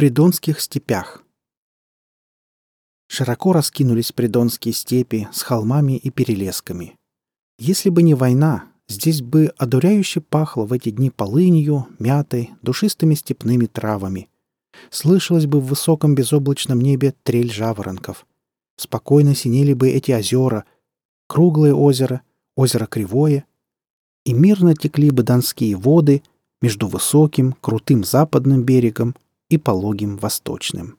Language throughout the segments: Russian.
придонских степях Широко раскинулись придонские степи с холмами и перелесками. Если бы не война, здесь бы одуряюще пахло в эти дни полынью, мятой, душистыми степными травами. Слышалось бы в высоком безоблачном небе трель жаворонков. Спокойно синели бы эти озера, круглое озеро, озеро Кривое, и мирно текли бы донские воды между высоким, крутым западным берегом и пологим восточным.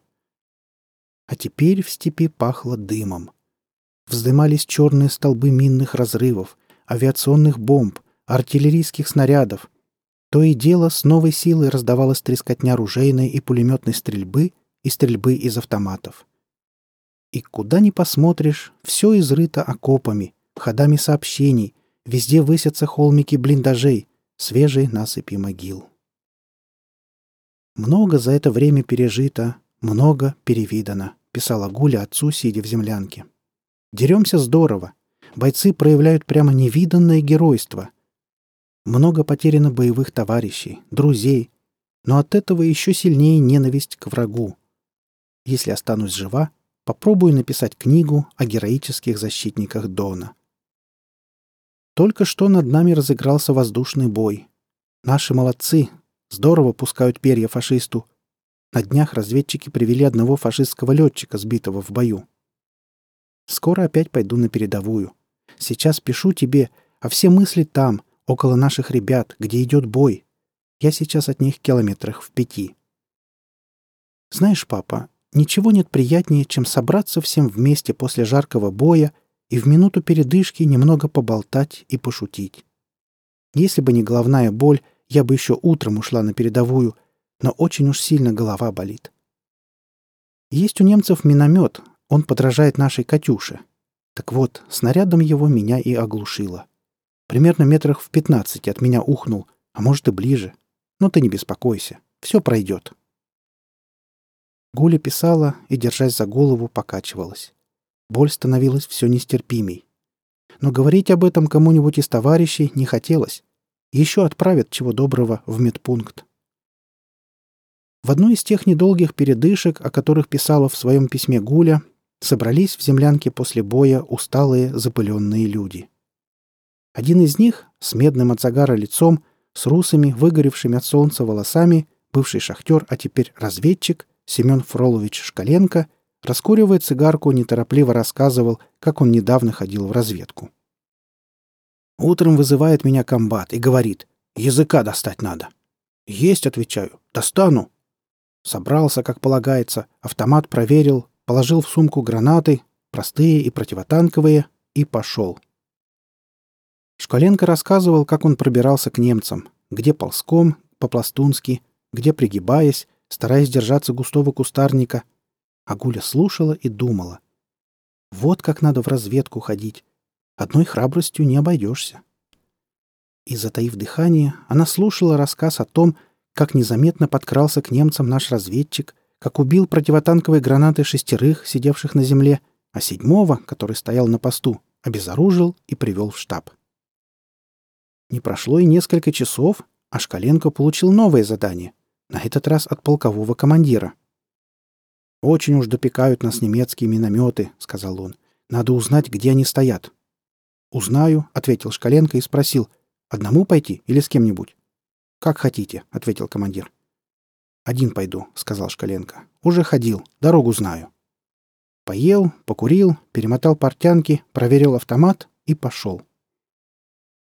А теперь в степи пахло дымом. Вздымались черные столбы минных разрывов, авиационных бомб, артиллерийских снарядов. То и дело с новой силой раздавалась трескотня ружейной и пулеметной стрельбы и стрельбы из автоматов. И куда ни посмотришь, все изрыто окопами, ходами сообщений, везде высятся холмики блиндажей, свежие насыпи могил. Много за это время пережито, много перевидано, писала Гуля отцу, сидя в землянке. Деремся здорово. Бойцы проявляют прямо невиданное геройство. Много потеряно боевых товарищей, друзей, но от этого еще сильнее ненависть к врагу. Если останусь жива, попробую написать книгу о героических защитниках Дона. Только что над нами разыгрался воздушный бой. Наши молодцы, здорово пускают перья фашисту. На днях разведчики привели одного фашистского летчика, сбитого в бою. Скоро опять пойду на передовую. Сейчас пишу тебе, а все мысли там, около наших ребят, где идет бой. Я сейчас от них километрах в пяти. Знаешь, папа, ничего нет приятнее, чем собраться всем вместе после жаркого боя и в минуту передышки немного поболтать и пошутить. Если бы не головная боль, я бы еще утром ушла на передовую, но очень уж сильно голова болит. Есть у немцев миномет, он подражает нашей «Катюше». Так вот, снарядом его меня и оглушило. Примерно метрах в пятнадцати от меня ухнул, а может и ближе. Но ты не беспокойся, все пройдет. Гуля писала и, держась за голову, покачивалась. Боль становилась все нестерпимей. Но говорить об этом кому-нибудь из товарищей не хотелось. Еще отправят чего доброго в медпункт. В одной из тех недолгих передышек, о которых писала в своем письме Гуля, собрались в землянке после боя усталые, запыленные люди. Один из них, с медным от загара лицом, с русыми, выгоревшими от солнца волосами, бывший шахтер, а теперь разведчик, Семен Фролович Шкаленко — Раскуривая цигарку, неторопливо рассказывал, как он недавно ходил в разведку. Утром вызывает меня комбат и говорит, языка достать надо. Есть, отвечаю, достану. Собрался, как полагается, автомат проверил, положил в сумку гранаты, простые и противотанковые, и пошел. Шкаленко рассказывал, как он пробирался к немцам, где ползком, по-пластунски, где пригибаясь, стараясь держаться густого кустарника, а Гуля слушала и думала. Вот как надо в разведку ходить. Одной храбростью не обойдешься. И, затаив дыхание, она слушала рассказ о том, как незаметно подкрался к немцам наш разведчик, как убил противотанковой гранатой шестерых, сидевших на земле, а седьмого, который стоял на посту, обезоружил и привел в штаб. Не прошло и несколько часов, а Шкаленко получил новое задание, на этот раз от полкового командира — «Очень уж допекают нас немецкие минометы», — сказал он. «Надо узнать, где они стоят». «Узнаю», — ответил Шкаленко и спросил. «Одному пойти или с кем-нибудь?» «Как хотите», — ответил командир. «Один пойду», — сказал Шкаленко. «Уже ходил, дорогу знаю». Поел, покурил, перемотал портянки, проверил автомат и пошел.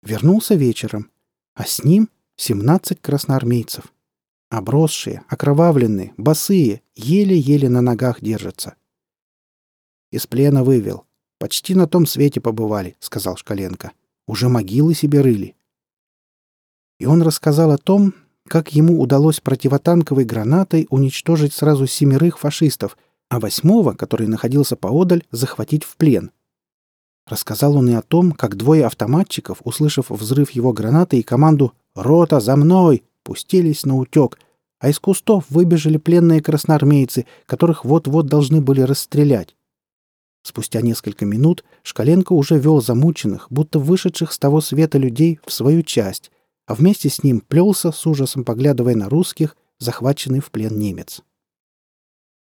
Вернулся вечером, а с ним семнадцать красноармейцев. Обросшие, окровавленные, босые, еле-еле на ногах держатся. «Из плена вывел. Почти на том свете побывали», — сказал Шкаленко. «Уже могилы себе рыли». И он рассказал о том, как ему удалось противотанковой гранатой уничтожить сразу семерых фашистов, а восьмого, который находился поодаль, захватить в плен. Рассказал он и о том, как двое автоматчиков, услышав взрыв его гранаты и команду «Рота, за мной!», пустились на утек, а из кустов выбежали пленные красноармейцы, которых вот-вот должны были расстрелять. Спустя несколько минут Шкаленко уже вел замученных, будто вышедших с того света людей в свою часть, а вместе с ним плелся, с ужасом поглядывая на русских, захваченный в плен немец.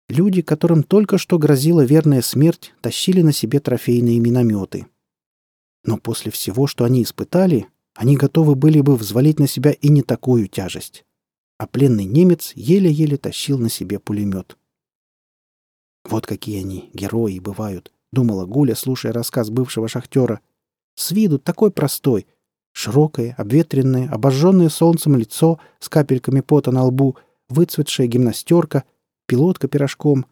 Люди, которым только что грозила верная смерть, тащили на себе трофейные минометы. Но после всего, что они испытали, они готовы были бы взвалить на себя и не такую тяжесть. А пленный немец еле-еле тащил на себе пулемет. «Вот какие они, герои, бывают», — думала Гуля, слушая рассказ бывшего шахтера. «С виду такой простой. Широкое, обветренное, обожженное солнцем лицо с капельками пота на лбу, выцветшая гимнастерка, пилотка пирожком.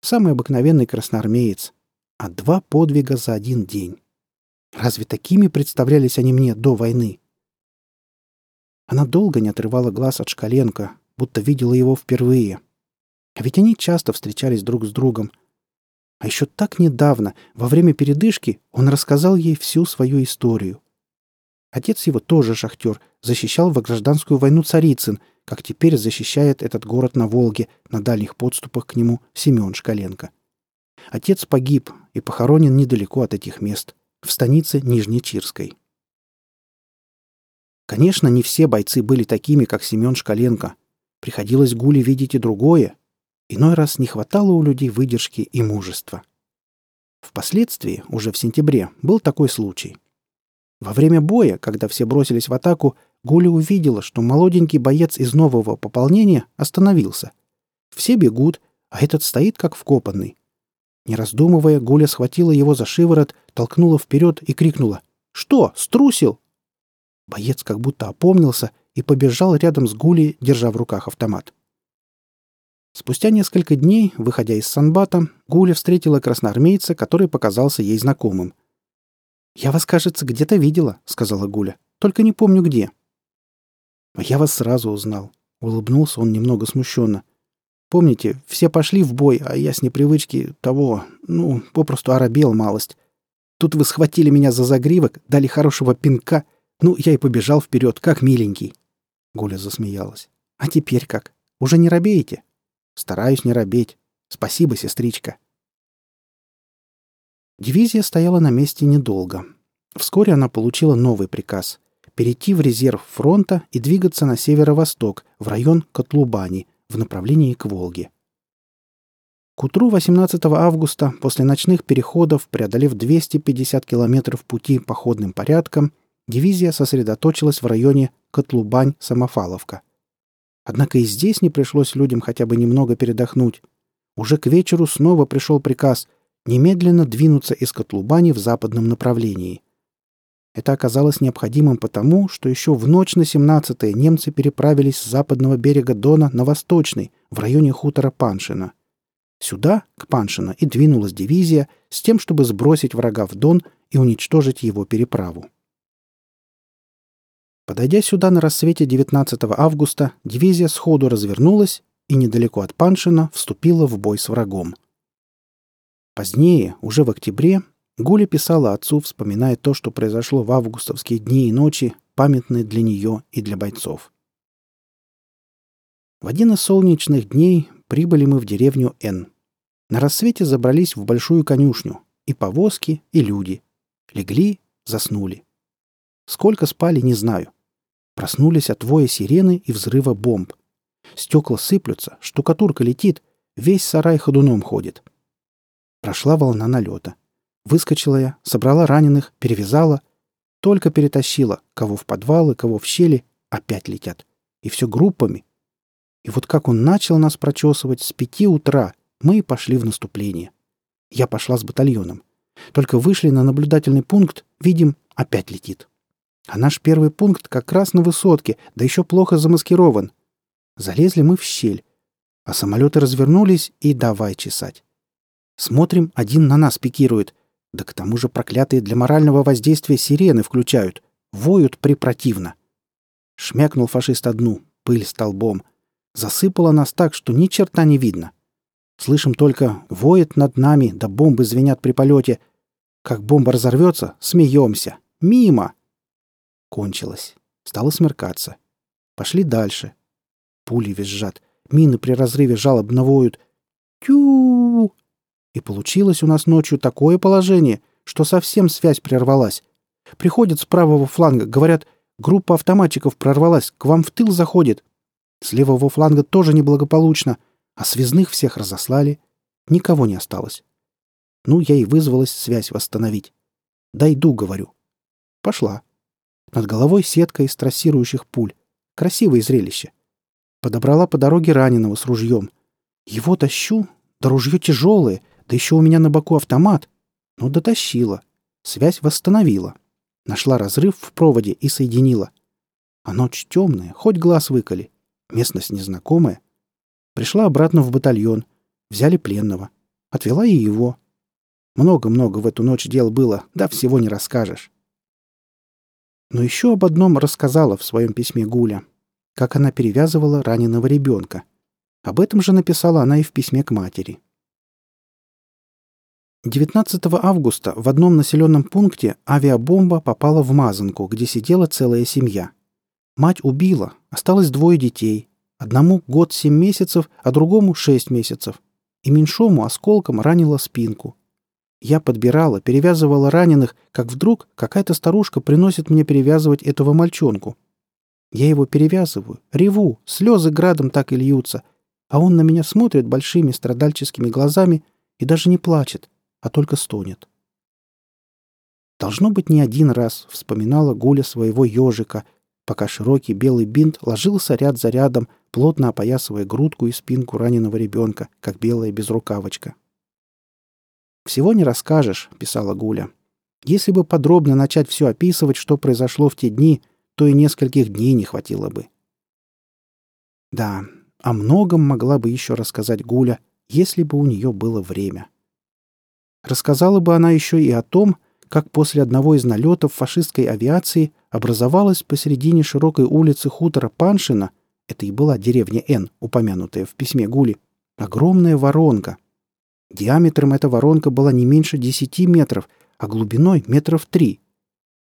Самый обыкновенный красноармеец. А два подвига за один день. Разве такими представлялись они мне до войны? Она долго не отрывала глаз от Шкаленко, будто видела его впервые. А ведь они часто встречались друг с другом. А еще так недавно, во время передышки, он рассказал ей всю свою историю. Отец его тоже шахтер, защищал во гражданскую войну Царицын, как теперь защищает этот город на Волге, на дальних подступах к нему Семен Шкаленко. Отец погиб и похоронен недалеко от этих мест в станице Нижнечирской. Конечно, не все бойцы были такими, как Семен Шкаленко. Приходилось Гуле видеть и другое. Иной раз не хватало у людей выдержки и мужества. Впоследствии, уже в сентябре, был такой случай. Во время боя, когда все бросились в атаку, Гуля увидела, что молоденький боец из нового пополнения остановился. Все бегут, а этот стоит как вкопанный. Не раздумывая, Гуля схватила его за шиворот, толкнула вперед и крикнула. «Что, струсил?» Боец как будто опомнился и побежал рядом с Гулей, держа в руках автомат. Спустя несколько дней, выходя из Санбата, Гуля встретила красноармейца, который показался ей знакомым. «Я вас, кажется, где-то видела», — сказала Гуля. «Только не помню где». «Я вас сразу узнал», — улыбнулся он немного смущенно. Помните, все пошли в бой, а я с непривычки того, ну, попросту оробел малость. Тут вы схватили меня за загривок, дали хорошего пинка. Ну, я и побежал вперед, как миленький. Гуля засмеялась. А теперь как? Уже не робеете? Стараюсь не робеть. Спасибо, сестричка. Дивизия стояла на месте недолго. Вскоре она получила новый приказ — перейти в резерв фронта и двигаться на северо-восток, в район Котлубани — в направлении к Волге. К утру 18 августа, после ночных переходов, преодолев 250 километров пути походным порядком, дивизия сосредоточилась в районе Котлубань-Самофаловка. Однако и здесь не пришлось людям хотя бы немного передохнуть. Уже к вечеру снова пришел приказ немедленно двинуться из Котлубани в западном направлении. Это оказалось необходимым потому, что еще в ночь на 17-е немцы переправились с западного берега Дона на восточный, в районе хутора Паншина. Сюда, к Паншина, и двинулась дивизия с тем, чтобы сбросить врага в Дон и уничтожить его переправу. Подойдя сюда на рассвете 19 августа, дивизия сходу развернулась и недалеко от Паншина вступила в бой с врагом. Позднее, уже в октябре, Гуля писала отцу, вспоминая то, что произошло в августовские дни и ночи, памятные для нее и для бойцов. В один из солнечных дней прибыли мы в деревню Н. На рассвете забрались в большую конюшню. И повозки, и люди. Легли, заснули. Сколько спали, не знаю. Проснулись от воя сирены и взрыва бомб. Стекла сыплются, штукатурка летит, весь сарай ходуном ходит. Прошла волна налета. Выскочила я, собрала раненых, перевязала. Только перетащила, кого в подвалы, кого в щели, опять летят. И все группами. И вот как он начал нас прочесывать с пяти утра, мы и пошли в наступление. Я пошла с батальоном. Только вышли на наблюдательный пункт, видим, опять летит. А наш первый пункт как раз на высотке, да еще плохо замаскирован. Залезли мы в щель. А самолеты развернулись и давай чесать. Смотрим, один на нас пикирует. Да к тому же проклятые для морального воздействия сирены включают. Воют препротивно. Шмякнул фашист одну, пыль столбом. Засыпало нас так, что ни черта не видно. Слышим только «воет над нами», да бомбы звенят при полете. Как бомба разорвется, смеемся. Мимо! Кончилось. Стало смеркаться. Пошли дальше. Пули визжат. Мины при разрыве жалобно воют. Тю! И получилось у нас ночью такое положение, что совсем связь прервалась. Приходят с правого фланга, говорят, группа автоматчиков прорвалась, к вам в тыл заходит. С левого фланга тоже неблагополучно. А связных всех разослали. Никого не осталось. Ну, я и вызвалась связь восстановить. «Дойду», — говорю. Пошла. Над головой сетка из трассирующих пуль. Красивое зрелище. Подобрала по дороге раненого с ружьем. Его тащу, да ружье тяжелое, да еще у меня на боку автомат. Ну, дотащила. Связь восстановила. Нашла разрыв в проводе и соединила. А ночь темная, хоть глаз выколи. Местность незнакомая. Пришла обратно в батальон. Взяли пленного. Отвела и его. Много-много в эту ночь дел было, да всего не расскажешь. Но еще об одном рассказала в своем письме Гуля. Как она перевязывала раненого ребенка. Об этом же написала она и в письме к матери. 19 августа в одном населенном пункте авиабомба попала в Мазанку, где сидела целая семья. Мать убила, осталось двое детей. Одному год семь месяцев, а другому шесть месяцев. И меньшому осколком ранила спинку. Я подбирала, перевязывала раненых, как вдруг какая-то старушка приносит мне перевязывать этого мальчонку. Я его перевязываю, реву, слезы градом так и льются, а он на меня смотрит большими страдальческими глазами и даже не плачет, а только стонет. Должно быть, не один раз вспоминала Гуля своего ежика, пока широкий белый бинт ложился ряд за рядом, плотно опоясывая грудку и спинку раненого ребенка, как белая безрукавочка. «Всего не расскажешь», — писала Гуля. «Если бы подробно начать все описывать, что произошло в те дни, то и нескольких дней не хватило бы». Да, о многом могла бы еще рассказать Гуля, если бы у нее было время. Рассказала бы она еще и о том, как после одного из налетов фашистской авиации образовалась посередине широкой улицы хутора Паншина, это и была деревня Н, упомянутая в письме Гули, огромная воронка. Диаметром эта воронка была не меньше 10 метров, а глубиной метров три.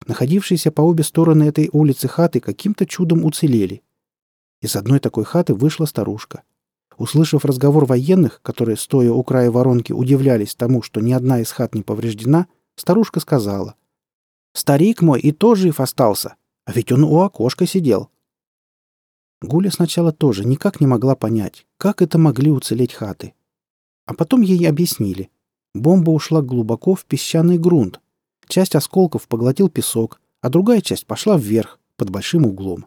Находившиеся по обе стороны этой улицы хаты каким-то чудом уцелели. Из одной такой хаты вышла старушка. Услышав разговор военных, которые, стоя у края воронки, удивлялись тому, что ни одна из хат не повреждена, старушка сказала. «Старик мой и то жив остался, а ведь он у окошка сидел». Гуля сначала тоже никак не могла понять, как это могли уцелеть хаты. А потом ей объяснили. Бомба ушла глубоко в песчаный грунт. Часть осколков поглотил песок, а другая часть пошла вверх, под большим углом.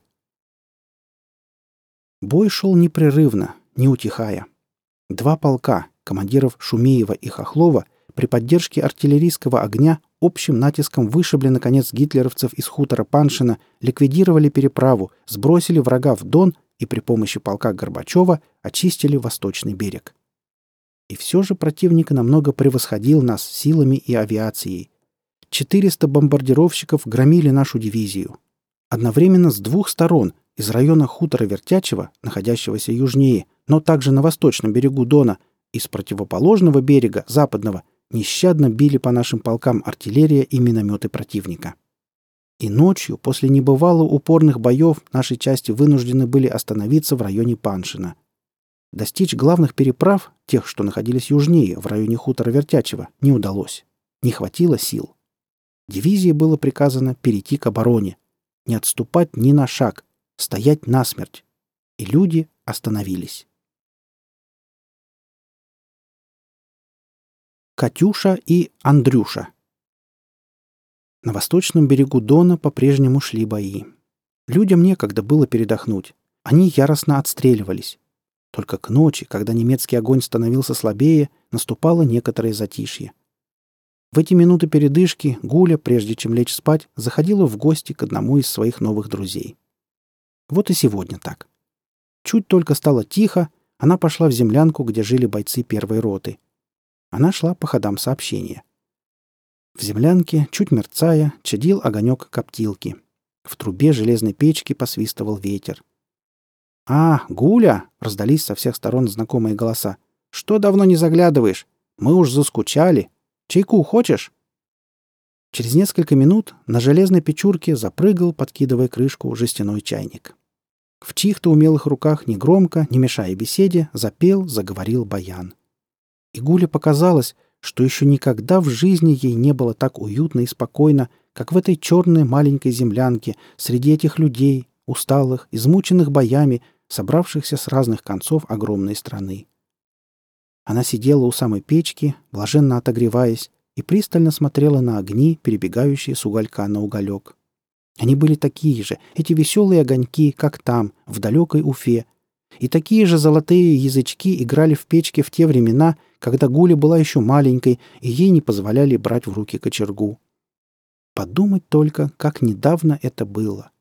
Бой шел непрерывно, не утихая. Два полка, командиров Шумеева и Хохлова, при поддержке артиллерийского огня общим натиском вышибли, наконец, гитлеровцев из хутора Паншина, ликвидировали переправу, сбросили врага в Дон и при помощи полка Горбачева очистили восточный берег. И все же противник намного превосходил нас силами и авиацией. 400 бомбардировщиков громили нашу дивизию. Одновременно с двух сторон, из района хутора Вертячева, находящегося южнее, но также на восточном берегу Дона, и с противоположного берега, западного, нещадно били по нашим полкам артиллерия и минометы противника. И ночью, после небывало упорных боев, наши части вынуждены были остановиться в районе Паншина. Достичь главных переправ, тех, что находились южнее, в районе хутора Вертячева, не удалось. Не хватило сил. Дивизии было приказано перейти к обороне, не отступать ни на шаг, стоять насмерть. И люди остановились. Катюша и Андрюша. На восточном берегу Дона по-прежнему шли бои. Людям некогда было передохнуть. Они яростно отстреливались. Только к ночи, когда немецкий огонь становился слабее, наступало некоторое затишье. В эти минуты передышки Гуля, прежде чем лечь спать, заходила в гости к одному из своих новых друзей. Вот и сегодня так. Чуть только стало тихо, она пошла в землянку, где жили бойцы первой роты. Она шла по ходам сообщения. В землянке, чуть мерцая, чадил огонек коптилки. В трубе железной печки посвистывал ветер. «А, Гуля!» — раздались со всех сторон знакомые голоса. «Что давно не заглядываешь? Мы уж заскучали. Чайку хочешь?» Через несколько минут на железной печурке запрыгал, подкидывая крышку, жестяной чайник. В чьих-то умелых руках негромко, не мешая беседе, запел, заговорил баян. И Гуле показалось, что еще никогда в жизни ей не было так уютно и спокойно, как в этой черной маленькой землянке среди этих людей, усталых, измученных боями, собравшихся с разных концов огромной страны. Она сидела у самой печки, блаженно отогреваясь, и пристально смотрела на огни, перебегающие с уголька на уголек. Они были такие же, эти веселые огоньки, как там, в далекой Уфе. И такие же золотые язычки играли в печке в те времена, когда Гуля была еще маленькой, и ей не позволяли брать в руки кочергу. Подумать только, как недавно это было.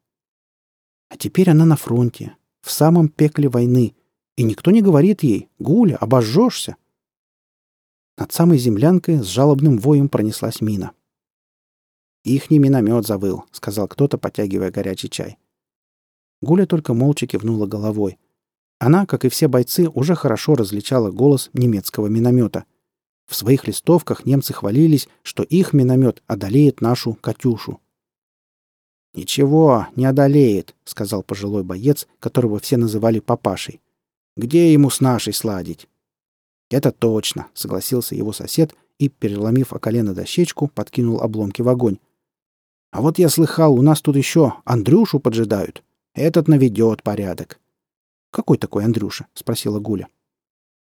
А теперь она на фронте, в самом пекле войны, и никто не говорит ей «Гуля, обожжешься!» Над самой землянкой с жалобным воем пронеслась мина. «Ихний миномет завыл», — сказал кто-то, потягивая горячий чай. Гуля только молча кивнула головой. Она, как и все бойцы, уже хорошо различала голос немецкого миномета. В своих листовках немцы хвалились, что их миномет одолеет нашу «Катюшу». «Ничего, не одолеет», — сказал пожилой боец, которого все называли папашей. «Где ему с нашей сладить?» «Это точно», — согласился его сосед и, переломив о колено дощечку, подкинул обломки в огонь. «А вот я слыхал, у нас тут еще Андрюшу поджидают. Этот наведет порядок». «Какой такой Андрюша?» — спросила Гуля.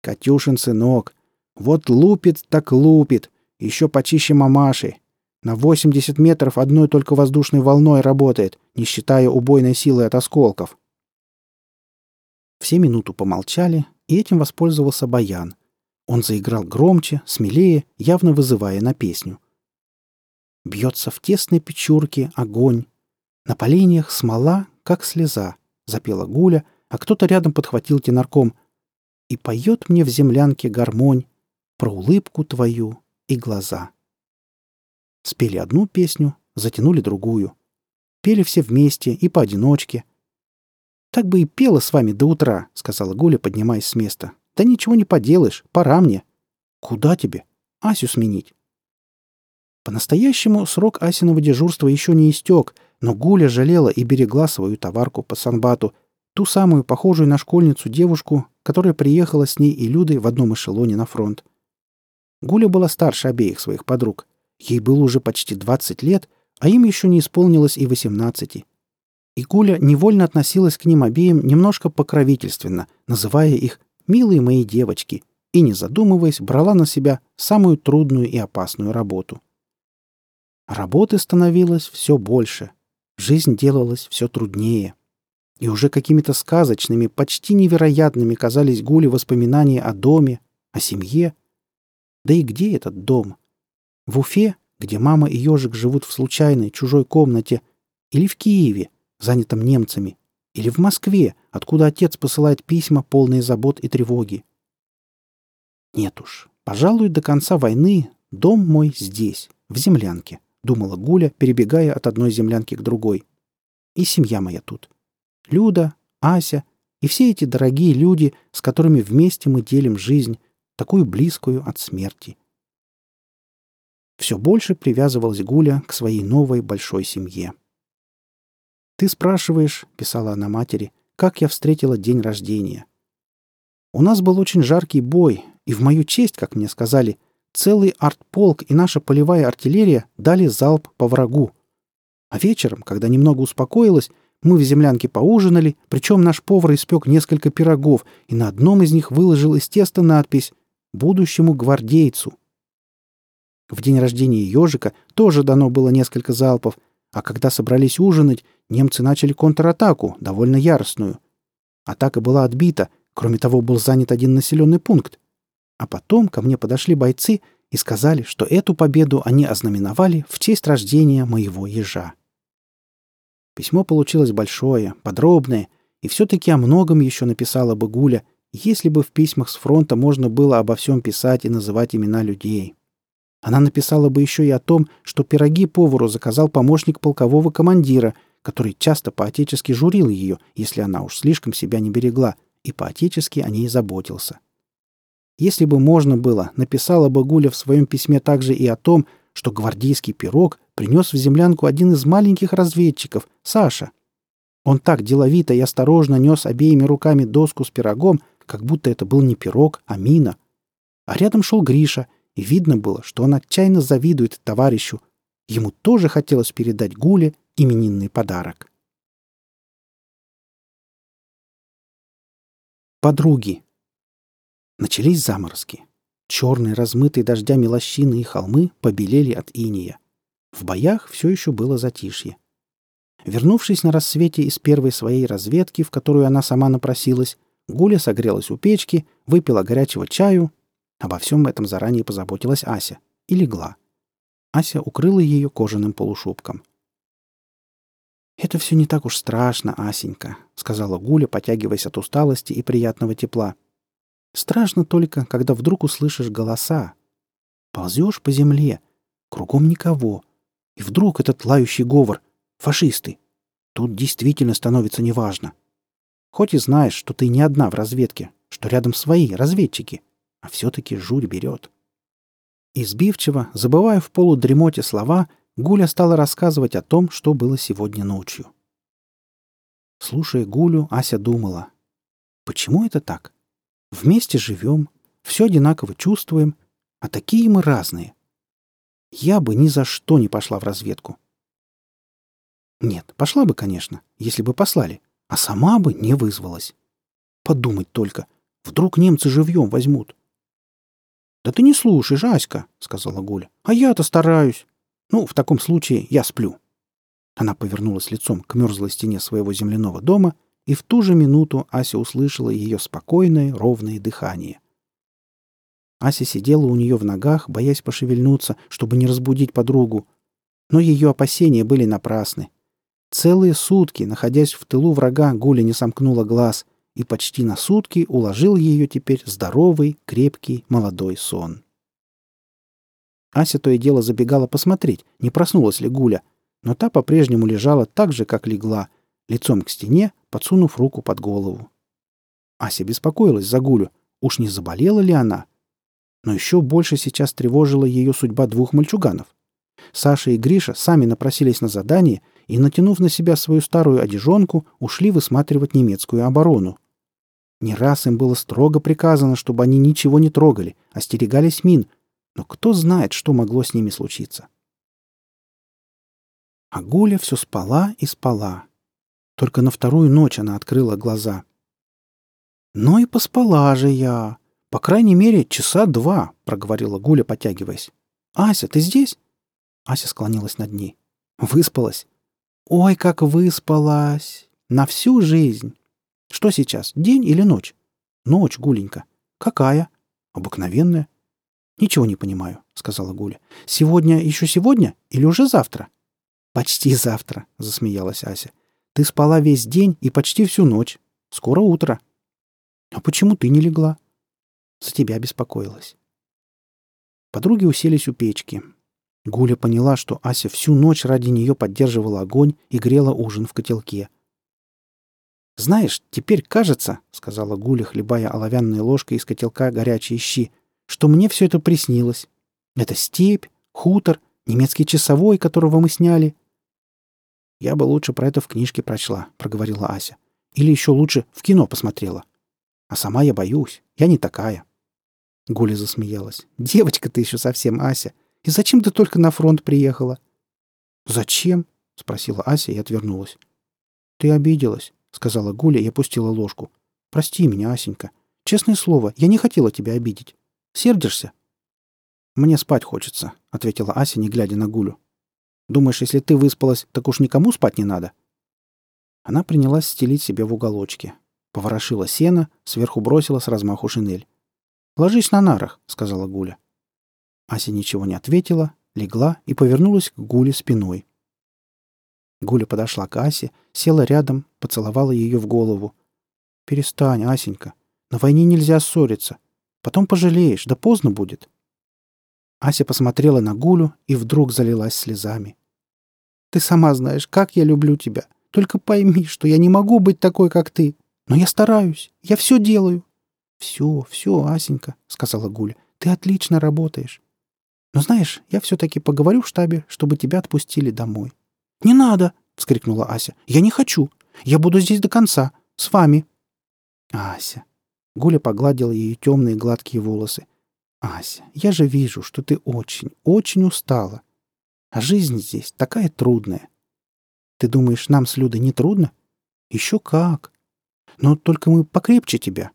«Катюшин сынок. Вот лупит так лупит. Еще почище мамаши. На 80 метров одной только воздушной волной работает, не считая убойной силы от осколков. Все минуту помолчали, и этим воспользовался Баян. Он заиграл громче, смелее, явно вызывая на песню. Бьется в тесной печурке огонь. На поленьях смола, как слеза, запела Гуля, а кто-то рядом подхватил тенарком. И поет мне в землянке гармонь про улыбку твою и глаза. Спели одну песню, затянули другую. Пели все вместе и поодиночке. «Так бы и пела с вами до утра», — сказала Гуля, поднимаясь с места. «Да ничего не поделаешь, пора мне». «Куда тебе?» «Асю сменить». По-настоящему срок Асиного дежурства еще не истек, но Гуля жалела и берегла свою товарку по Санбату, ту самую похожую на школьницу девушку, которая приехала с ней и Людой в одном эшелоне на фронт. Гуля была старше обеих своих подруг. Ей было уже почти 20 лет, а им еще не исполнилось и 18. И Гуля невольно относилась к ним обеим немножко покровительственно, называя их «милые мои девочки», и, не задумываясь, брала на себя самую трудную и опасную работу. Работы становилось все больше, жизнь делалась все труднее. И уже какими-то сказочными, почти невероятными казались Гуле воспоминания о доме, о семье. Да и где этот дом? В Уфе, где мама и ежик живут в случайной чужой комнате, или в Киеве, занятом немцами, или в Москве, откуда отец посылает письма, полные забот и тревоги. Нет уж, пожалуй, до конца войны дом мой здесь, в землянке, думала Гуля, перебегая от одной землянки к другой. И семья моя тут. Люда, Ася и все эти дорогие люди, с которыми вместе мы делим жизнь, такую близкую от смерти. Все больше привязывалась Гуля к своей новой большой семье. «Ты спрашиваешь», — писала она матери, — «как я встретила день рождения?» У нас был очень жаркий бой, и в мою честь, как мне сказали, целый артполк и наша полевая артиллерия дали залп по врагу. А вечером, когда немного успокоилось, мы в землянке поужинали, причем наш повар испек несколько пирогов и на одном из них выложил из теста надпись «Будущему гвардейцу». В день рождения ежика тоже дано было несколько залпов, а когда собрались ужинать, немцы начали контратаку, довольно яростную. Атака была отбита, кроме того, был занят один населенный пункт. А потом ко мне подошли бойцы и сказали, что эту победу они ознаменовали в честь рождения моего ежа. Письмо получилось большое, подробное, и все-таки о многом еще написала бы Гуля, если бы в письмах с фронта можно было обо всем писать и называть имена людей. Она написала бы еще и о том, что пироги повару заказал помощник полкового командира, который часто по-отечески журил ее, если она уж слишком себя не берегла, и по-отечески о ней заботился. Если бы можно было, написала бы Гуля в своем письме также и о том, что гвардейский пирог принес в землянку один из маленьких разведчиков, Саша. Он так деловито и осторожно нес обеими руками доску с пирогом, как будто это был не пирог, а мина. А рядом шел Гриша — и видно было, что он отчаянно завидует товарищу. Ему тоже хотелось передать Гуле именинный подарок. Подруги. Начались заморозки. Черные, размытые дождями лощины и холмы побелели от иния. В боях все еще было затишье. Вернувшись на рассвете из первой своей разведки, в которую она сама напросилась, Гуля согрелась у печки, выпила горячего чаю. Обо всем этом заранее позаботилась Ася и легла. Ася укрыла ее кожаным полушубком. «Это все не так уж страшно, Асенька», — сказала Гуля, потягиваясь от усталости и приятного тепла. «Страшно только, когда вдруг услышишь голоса. Ползешь по земле, кругом никого, и вдруг этот лающий говор — фашисты. Тут действительно становится неважно. Хоть и знаешь, что ты не одна в разведке, что рядом свои разведчики, а все-таки журь берет». Избивчиво, забывая в полудремоте слова, Гуля стала рассказывать о том, что было сегодня ночью. Слушая Гулю, Ася думала. Почему это так? Вместе живем, все одинаково чувствуем, а такие мы разные. Я бы ни за что не пошла в разведку. Нет, пошла бы, конечно, если бы послали, а сама бы не вызвалась. Подумать только, вдруг немцы живьем возьмут. «Да ты не слушаешь, Аська», — сказала Гуля. «А я-то стараюсь. Ну, в таком случае я сплю». Она повернулась лицом к мерзлой стене своего земляного дома, и в ту же минуту Ася услышала ее спокойное, ровное дыхание. Ася сидела у нее в ногах, боясь пошевельнуться, чтобы не разбудить подругу. Но ее опасения были напрасны. Целые сутки, находясь в тылу врага, Гуля не сомкнула глаз, и почти на сутки уложил ее теперь здоровый, крепкий, молодой сон. Ася то и дело забегала посмотреть, не проснулась ли Гуля, но та по-прежнему лежала так же, как легла, лицом к стене, подсунув руку под голову. Ася беспокоилась за Гулю, уж не заболела ли она. Но еще больше сейчас тревожила ее судьба двух мальчуганов. Саша и Гриша сами напросились на задание и, натянув на себя свою старую одежонку, ушли высматривать немецкую оборону. Не раз им было строго приказано, чтобы они ничего не трогали, остерегались мин, но кто знает, что могло с ними случиться. А Гуля все спала и спала. Только на вторую ночь она открыла глаза. «Ну и поспала же я. По крайней мере, часа два», — проговорила Гуля, потягиваясь. «Ася, ты здесь?» Ася склонилась над ней. «Выспалась?» «Ой, как выспалась! На всю жизнь!» «Что сейчас, день или ночь?» «Ночь, Гуленька». «Какая?» «Обыкновенная». «Ничего не понимаю», — сказала Гуля. «Сегодня еще сегодня или уже завтра?» «Почти завтра», — засмеялась Ася. «Ты спала весь день и почти всю ночь. Скоро утро». «А почему ты не легла?» «За тебя беспокоилась». Подруги уселись у печки. Гуля поняла, что Ася всю ночь ради нее поддерживала огонь и грела ужин в котелке. «Знаешь, теперь кажется, — сказала Гуля, хлебая оловянной ложкой из котелка горячие щи, — что мне все это приснилось. Это степь, хутор, немецкий часовой, которого мы сняли. «Я бы лучше про это в книжке прочла», — проговорила Ася. «Или еще лучше в кино посмотрела. А сама я боюсь. Я не такая». Гуля засмеялась. «Девочка ты еще совсем, Ася. И зачем ты только на фронт приехала?» «Зачем?» — спросила Ася и отвернулась. «Ты обиделась», — сказала Гуля и опустила ложку. «Прости меня, Асенька. Честное слово, я не хотела тебя обидеть. Сердишься?» «Мне спать хочется», — ответила Ася, не глядя на Гулю. «Думаешь, если ты выспалась, так уж никому спать не надо?» Она принялась стелить себе в уголочке. Поворошила сено, сверху бросила с размаху шинель. «Ложись на нарах», — сказала Гуля. Ася ничего не ответила, легла и повернулась к Гуле спиной. Гуля подошла к Асе, села рядом, поцеловала ее в голову. «Перестань, Асенька. На войне нельзя ссориться. Потом пожалеешь, да поздно будет». Ася посмотрела на Гулю и вдруг залилась слезами. «Ты сама знаешь, как я люблю тебя. Только пойми, что я не могу быть такой, как ты. Но я стараюсь. Я все делаю». «Все, все, Асенька», — сказала Гуля. «Ты отлично работаешь. Но знаешь, я все-таки поговорю в штабе, чтобы тебя отпустили домой». «Не надо!» — вскрикнула Ася. «Я не хочу. Я буду здесь до конца. С вами». «Ася!» — Гуля погладила ее темные гладкие волосы. «Ася, я же вижу, что ты очень, очень устала. А жизнь здесь такая трудная. Ты думаешь, нам с Людой не трудно? Еще как. Но только мы покрепче тебя.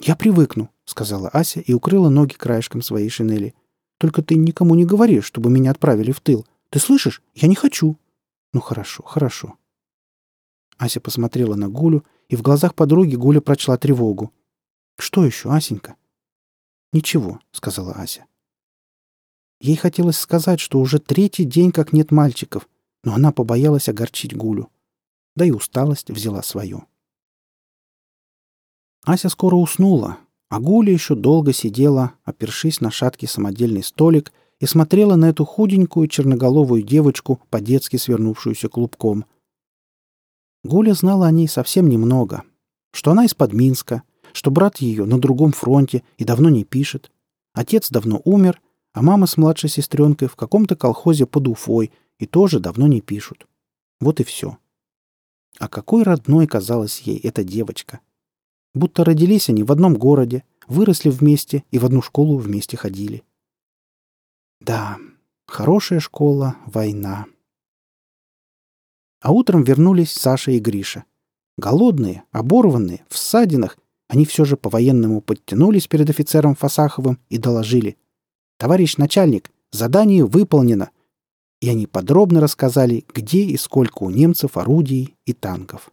Я привыкну. — сказала Ася и укрыла ноги краешком своей шинели. «Только ты никому не говори, чтобы меня отправили в тыл. Ты слышишь? Я не хочу». «Ну хорошо, хорошо». Ася посмотрела на Гулю, и в глазах подруги Гуля прочла тревогу. «Что еще, Асенька?» «Ничего», — сказала Ася. Ей хотелось сказать, что уже третий день как нет мальчиков, но она побоялась огорчить Гулю. Да и усталость взяла свое. Ася скоро уснула, а Гуля еще долго сидела, опершись на шаткий самодельный столик, и смотрела на эту худенькую черноголовую девочку, по-детски свернувшуюся клубком. Гуля знала о ней совсем немного. Что она из-под Минска, что брат ее на другом фронте и давно не пишет. Отец давно умер, а мама с младшей сестренкой в каком-то колхозе под Уфой и тоже давно не пишут. Вот и все. А какой родной казалась ей эта девочка — Будто родились они в одном городе, выросли вместе и в одну школу вместе ходили. Да, хорошая школа — война. А утром вернулись Саша и Гриша. Голодные, оборванные, в ссадинах, они все же по-военному подтянулись перед офицером Фасаховым и доложили. «Товарищ начальник, задание выполнено!» И они подробно рассказали, где и сколько у немцев орудий и танков.